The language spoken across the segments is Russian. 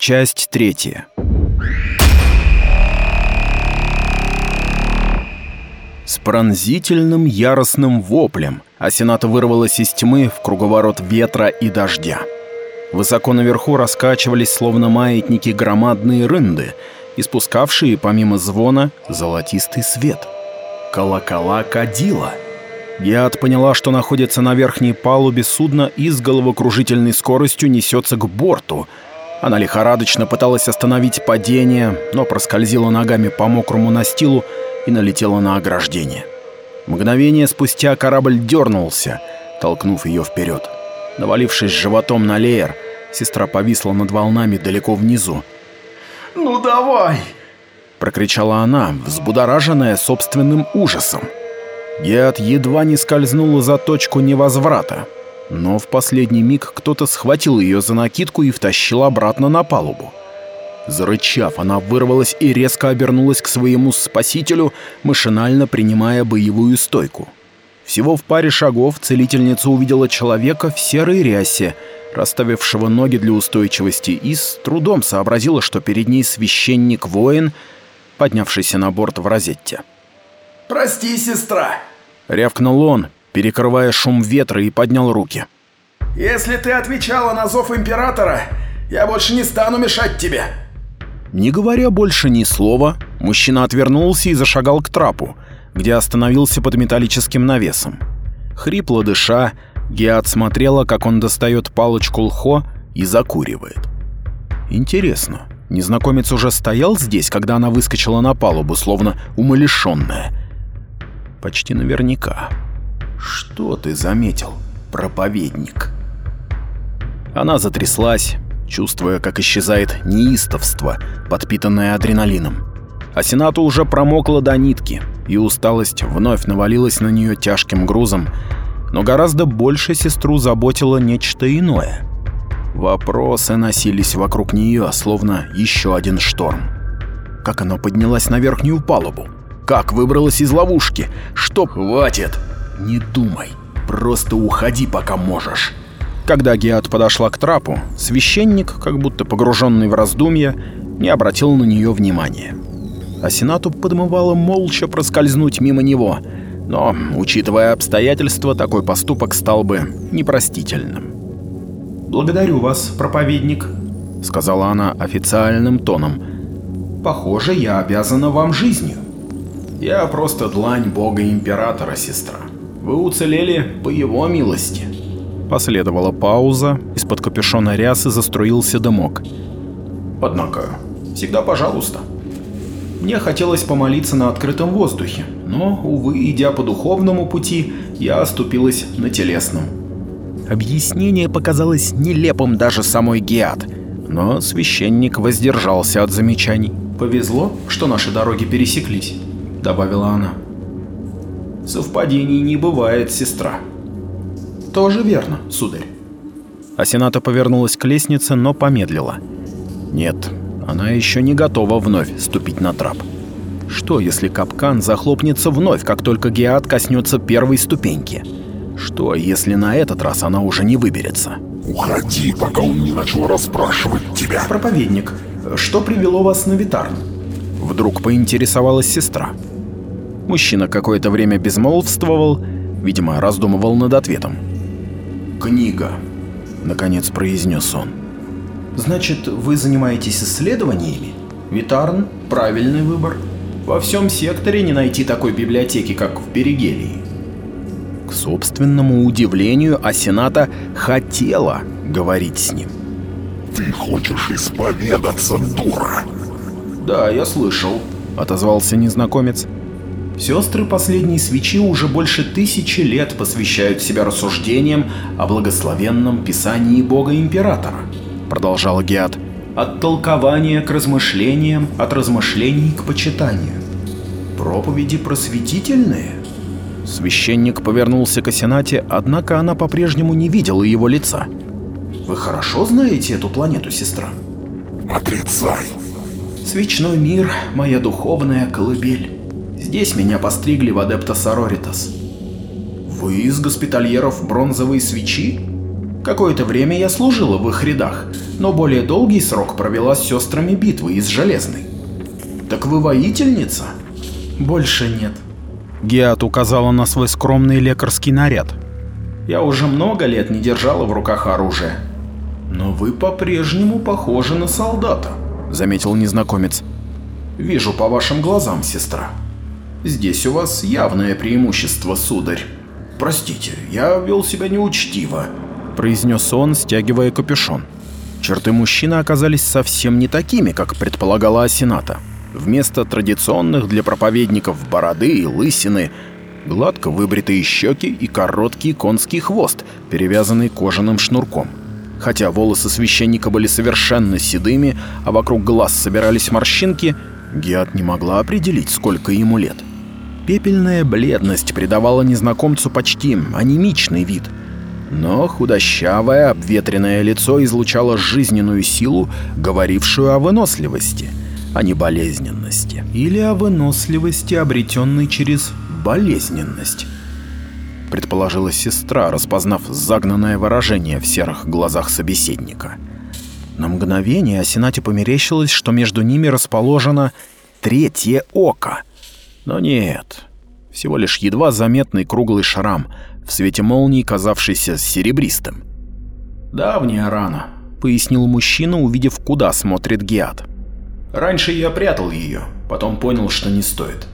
Часть третья. С пронзительным яростным воплем Асената вырвалась из тьмы в круговорот ветра и дождя. Высоко наверху раскачивались, словно маятники, громадные рынды, испускавшие, помимо звона, золотистый свет. Колокола кадила. Геат поняла, что находится на верхней палубе судна и с головокружительной скоростью несется к борту. Она лихорадочно пыталась остановить падение, но проскользила ногами по мокрому настилу и налетела на ограждение. Мгновение спустя корабль дернулся, толкнув ее вперед. Навалившись животом на леер, сестра повисла над волнами далеко внизу. «Ну давай!» — прокричала она, взбудораженная собственным ужасом. Геат едва не скользнула за точку невозврата, но в последний миг кто-то схватил ее за накидку и втащил обратно на палубу. Зарычав, она вырвалась и резко обернулась к своему спасителю, машинально принимая боевую стойку. Всего в паре шагов целительница увидела человека в серой рясе, расставившего ноги для устойчивости, и с трудом сообразила, что перед ней священник-воин, поднявшийся на борт в розетте. «Прости, сестра!» — рявкнул он, перекрывая шум ветра и поднял руки. «Если ты отвечала на зов Императора, я больше не стану мешать тебе!» Не говоря больше ни слова, мужчина отвернулся и зашагал к трапу, где остановился под металлическим навесом. Хрипло дыша, Геат смотрела, как он достает палочку лхо и закуривает. Интересно, незнакомец уже стоял здесь, когда она выскочила на палубу, словно умалишенная? Почти наверняка. Что ты заметил, проповедник? Она затряслась, чувствуя, как исчезает неистовство, подпитанное адреналином. А Сенату уже промокла до нитки, и усталость вновь навалилась на нее тяжким грузом, но гораздо больше сестру заботило нечто иное. Вопросы носились вокруг нее, словно еще один шторм. Как она поднялась на верхнюю палубу? Как выбралась из ловушки? Что... Хватит! Не думай, просто уходи, пока можешь. Когда Геат подошла к трапу, священник, как будто погруженный в раздумья, не обратил на нее внимания. А Сенату подмывало молча проскользнуть мимо него, но, учитывая обстоятельства, такой поступок стал бы непростительным. «Благодарю вас, проповедник», — сказала она официальным тоном. «Похоже, я обязана вам жизнью». «Я просто длань бога-императора, сестра. Вы уцелели по его милости». Последовала пауза, из-под капюшона рясы заструился дымок. «Однако, всегда пожалуйста». Мне хотелось помолиться на открытом воздухе, но, увы, идя по духовному пути, я оступилась на телесном. Объяснение показалось нелепым даже самой Геат, но священник воздержался от замечаний. «Повезло, что наши дороги пересеклись», — добавила она. «Совпадений не бывает, сестра», тоже верно, сударь. Асената повернулась к лестнице, но помедлила. Нет, она еще не готова вновь ступить на трап. Что, если капкан захлопнется вновь, как только Геат коснется первой ступеньки? Что, если на этот раз она уже не выберется? Уходи, пока он не начал расспрашивать тебя. Проповедник, что привело вас на Витарн? Вдруг поинтересовалась сестра. Мужчина какое-то время безмолвствовал, видимо, раздумывал над ответом. «Книга», — наконец произнес он. «Значит, вы занимаетесь исследованиями? Витарн — правильный выбор. Во всем секторе не найти такой библиотеки, как в Перигелии». К собственному удивлению, Асената хотела говорить с ним. «Ты хочешь исповедаться, дура?» «Да, я слышал», — отозвался незнакомец. Сестры последней свечи уже больше тысячи лет посвящают себя рассуждениям о благословенном писании Бога Императора, продолжал Геат. От толкования к размышлениям, от размышлений к почитанию. Проповеди просветительные. Священник повернулся к Асенате, однако она по-прежнему не видела его лица. Вы хорошо знаете эту планету, сестра? Отрицай. Свечной мир — моя духовная колыбель. Здесь меня постригли в Адепта Сороритас. Вы из госпитальеров бронзовой свечи? Какое-то время я служила в их рядах, но более долгий срок провела с сестрами битвы из Железной. Так вы воительница? Больше нет. Геат указала на свой скромный лекарский наряд. Я уже много лет не держала в руках оружие. Но вы по-прежнему похожи на солдата, заметил незнакомец. Вижу по вашим глазам, сестра. Здесь у вас явное преимущество, сударь. Простите, я вел себя неучтиво, произнес он, стягивая капюшон. Черты мужчины оказались совсем не такими, как предполагала Асената. Вместо традиционных для проповедников бороды и лысины, гладко выбритые щеки и короткий конский хвост, перевязанный кожаным шнурком. Хотя волосы священника были совершенно седыми, а вокруг глаз собирались морщинки, Геат не могла определить, сколько ему лет. Пепельная бледность придавала незнакомцу почти анемичный вид. Но худощавое, обветренное лицо излучало жизненную силу, говорившую о выносливости, а не болезненности. Или о выносливости, обретенной через болезненность. Предположила сестра, распознав загнанное выражение в серых глазах собеседника. На мгновение Асенате померещилось, что между ними расположено третье око — но нет, всего лишь едва заметный круглый шрам, в свете молнии казавшийся серебристым. «Давняя рана», — пояснил мужчина, увидев, куда смотрит Геат. «Раньше я прятал ее, потом понял, что не стоит.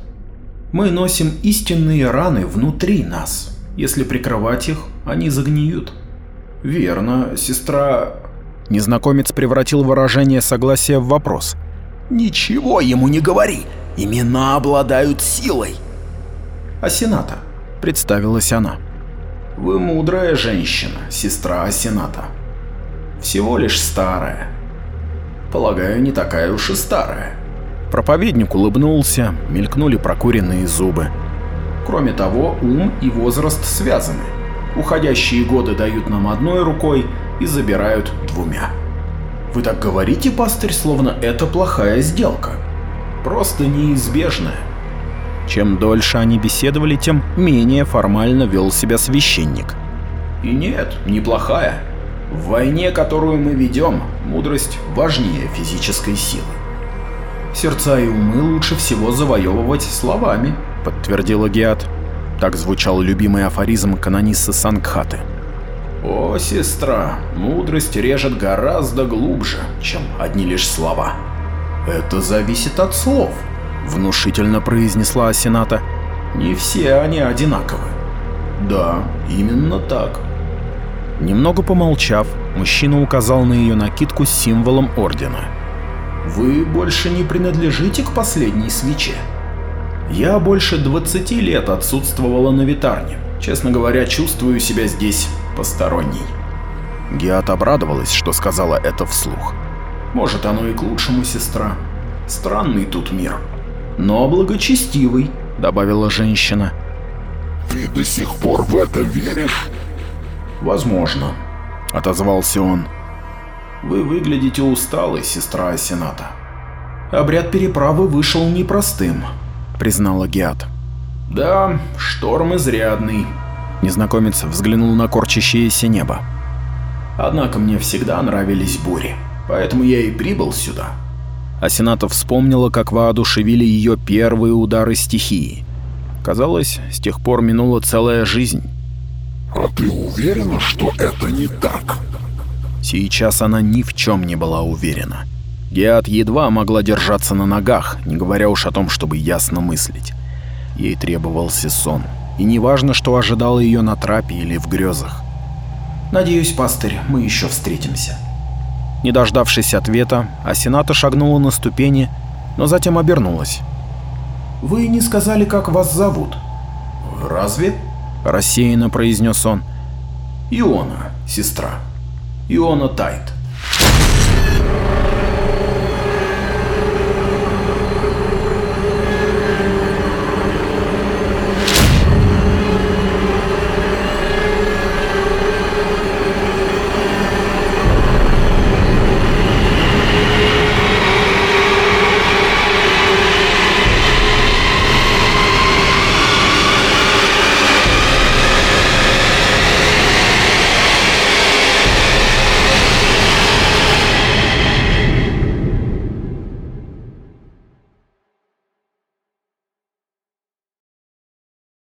Мы носим истинные раны внутри нас. Если прикрывать их, они загниют». «Верно, сестра...» Незнакомец превратил выражение согласия в вопрос. «Ничего ему не говори!» Имена обладают силой. Асената, представилась она. Вы мудрая женщина, сестра Асената. Всего лишь старая. Полагаю, не такая уж и старая. Проповедник улыбнулся, мелькнули прокуренные зубы. Кроме того, ум и возраст связаны. Уходящие годы дают нам одной рукой и забирают двумя. Вы так говорите, пастырь, словно это плохая сделка просто неизбежное. Чем дольше они беседовали, тем менее формально вел себя священник. И нет, неплохая. В войне, которую мы ведем, мудрость важнее физической силы. Сердца и умы лучше всего завоевывать словами, подтвердила Геат. Так звучал любимый афоризм канониста Сангхаты. О, сестра, мудрость режет гораздо глубже, чем одни лишь слова. «Это зависит от слов», — внушительно произнесла Асената. «Не все они одинаковы». «Да, именно так». Немного помолчав, мужчина указал на ее накидку с символом Ордена. «Вы больше не принадлежите к последней свече. Я больше 20 лет отсутствовала на Витарне. Честно говоря, чувствую себя здесь посторонней». Геат обрадовалась, что сказала это вслух. Может, оно и к лучшему, сестра. Странный тут мир. Но благочестивый, добавила женщина. Ты до сих пор в это веришь? Возможно, отозвался он. Вы выглядите усталой, сестра Асената. Обряд переправы вышел непростым, признала Геат. Да, шторм изрядный. Незнакомец взглянул на корчащееся небо. Однако мне всегда нравились бури. Поэтому я и прибыл сюда. Асената вспомнила, как воодушевили ее первые удары стихии. Казалось, с тех пор минула целая жизнь. «А ты уверена, что это не так?» Сейчас она ни в чем не была уверена. Геат едва могла держаться на ногах, не говоря уж о том, чтобы ясно мыслить. Ей требовался сон, и неважно, что ожидало ее на трапе или в грезах. «Надеюсь, пастырь, мы еще встретимся», не дождавшись ответа, Асената шагнула на ступени, но затем обернулась. «Вы не сказали, как вас зовут?» «Разве?» – рассеянно произнес он. «Иона, сестра. Иона Тайт».